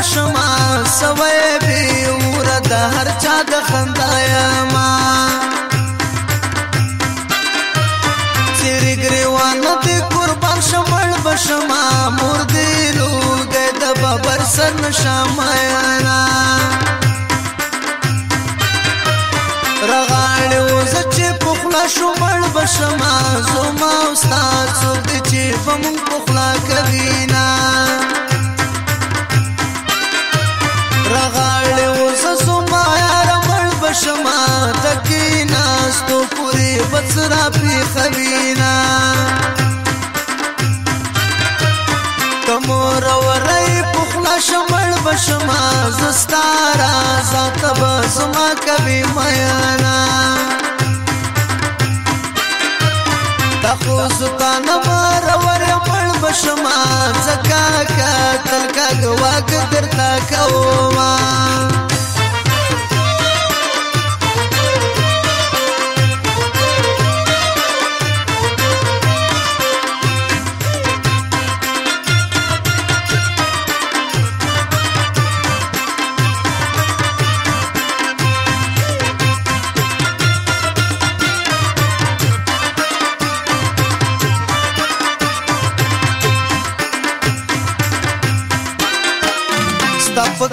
شما سوي بي ور د هر چا د خندایا ما سرګري وانت قربان شمل بشما مور دې لوګې د بابر سر نشمایا نا رغاړ وز چې پخلا شمل بشما زما استاد څوک چې په مون پخلا کوي نا غاړې اوس سوما یار مړ بشما تکي ناستو پوری بصرا پی خوینا تمور ورای پخلا شمل بشما زستارا زاتب زما کبي میانا تخو ستانه مرو مړ کومه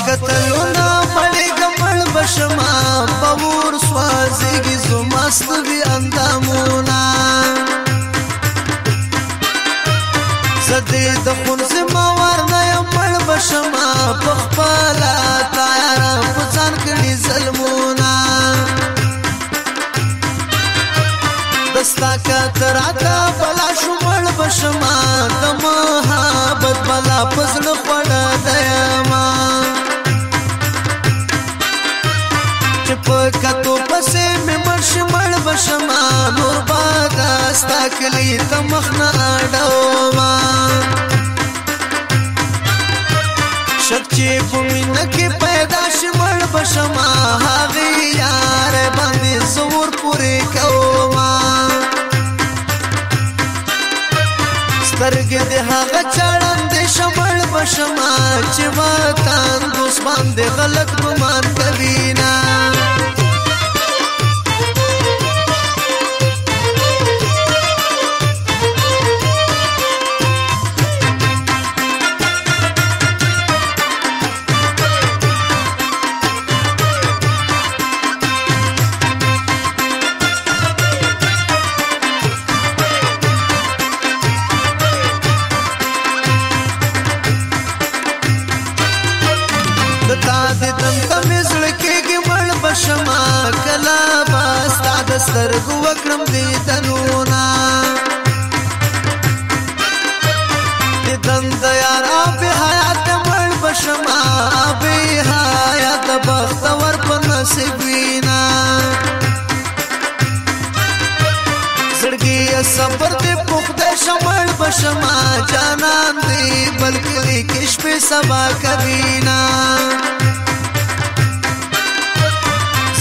پکتلونا مړې ګمړ بشما پور سوازيږي زمست بي اندامونا زدې د خون زما ورنه مړ بشما پخپالا تیار پسان کړي ظلمونا دستا کا تراتا بلا شمل بشما د محبت بلا پزړ پړ دیم راغلی ته مخ نه اډوا شک چې په مینه کې پیدا شمړ بشما هغه یار باندې زور پورې کوما سترګې دې هغه چړندې شمړ بشما چې ما تان دوست باندې غلط ګمان کوي نه شرم ته مزړه کېږي مړ بشما کلا با ستا د سترګو وکړم دیدنونه دیدن د یارا په حیات مړ بشما به حیات بختور په نصیب وینا زړګي صبر دې پخته شمل بشما جانان دې بلکې کې شپه سبا کوینا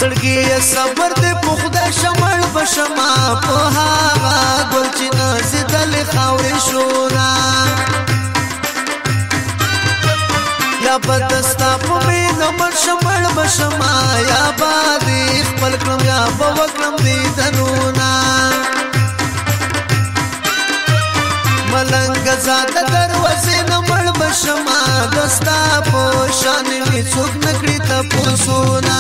زړګي صبر دې پخدا شمل بشما په هغه ګل چې نازدل خاورې شورا یا بدستا په مې نمر شمل بشما یا باندې خپل کړم یا په وکړم دې دنونا ملنګ زاد دروازه نمړ بشما دستا په شان می څوک نکړی ته پوسونا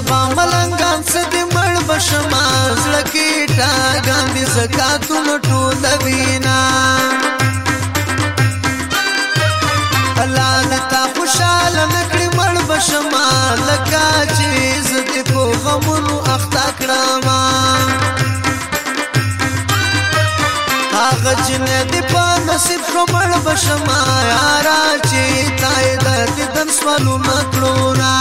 سبا ملنګان سدې مړ بشما زړکی ټاګان دې زکاتونو ټول وینا الله لتا خوشاله نکړې مړ بشما لکه چې زدې په غمونو اخته کړم هغه جنې دې په نصیب شو مړ بشما یارا چې تای د دې دم سوالو مکړو را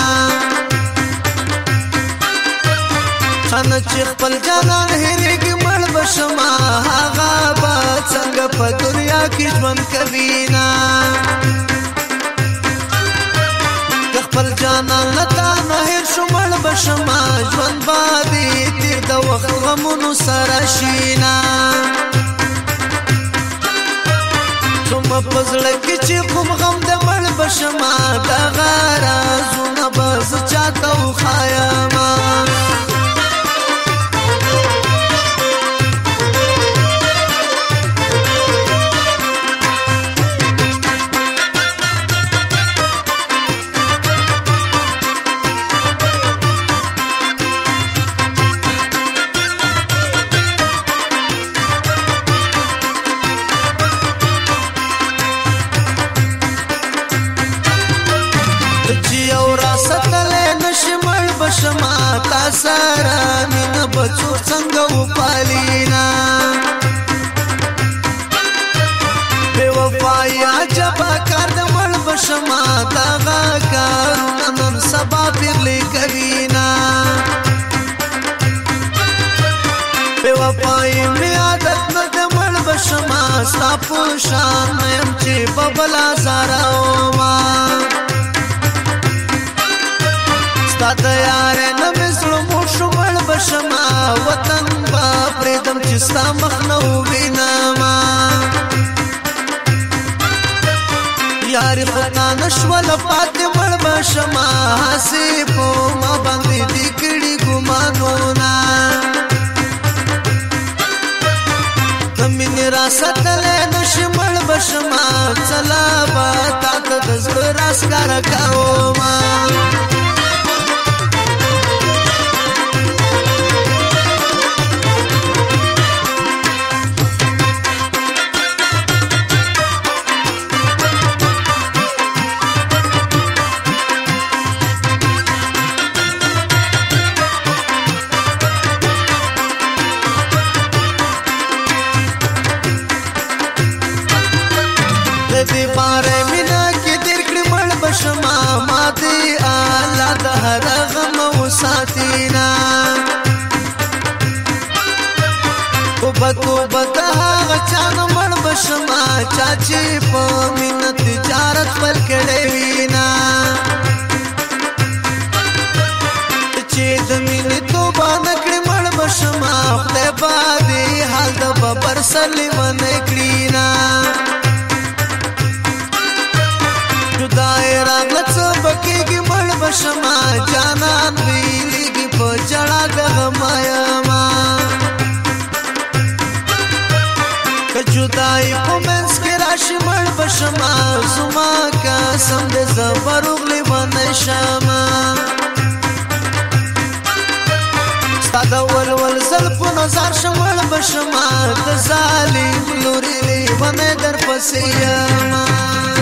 انا چې خپل جانان هېرېږي مړ بشما هغه به څنګه په دنیا کې ژوند کوي نه خپل جانان لتا نه هېر شو مړ بشما ژوند باندې تیر د وخت غمونو سره شینا څومره پزړ کې چې کوم غم د مړ بشما دا غارا زونه بس چاته خایما سارا مين بچو څنګه و پالینا بے وفای عجب کار د مړ بشما دا کار نن سبا پیغلی کوینا بے وفای می عادت نه د مړ بشما ستا پوشان نیم چې ببلا زارا او ما ستا دیا لاړ شما وطن با پردم چې ستا مخ نو وینم یار خدا نشول پاتې مړ بشما سي په ما باندې دکړي ګمانو نا تمن را ستل نشمل بشما چلا با تا ته زړه راس کار کاو ما چا مړ بشما چا چې په مين تجارت پر کړې وینا چې د مين تو باندې کړ مړ بشما خدای باندې حال د ببر سلمان کړی نا جدای راغله څو بکیږي مړ بشما جانان ویلېږي په جړا د مایا پای کومنس کې راشي مړ بشما زما قسم دې زبرغلی باندې شما ستاد ول ول زلف نظر شمل بشما د ظالم لوري باندې در پسې ما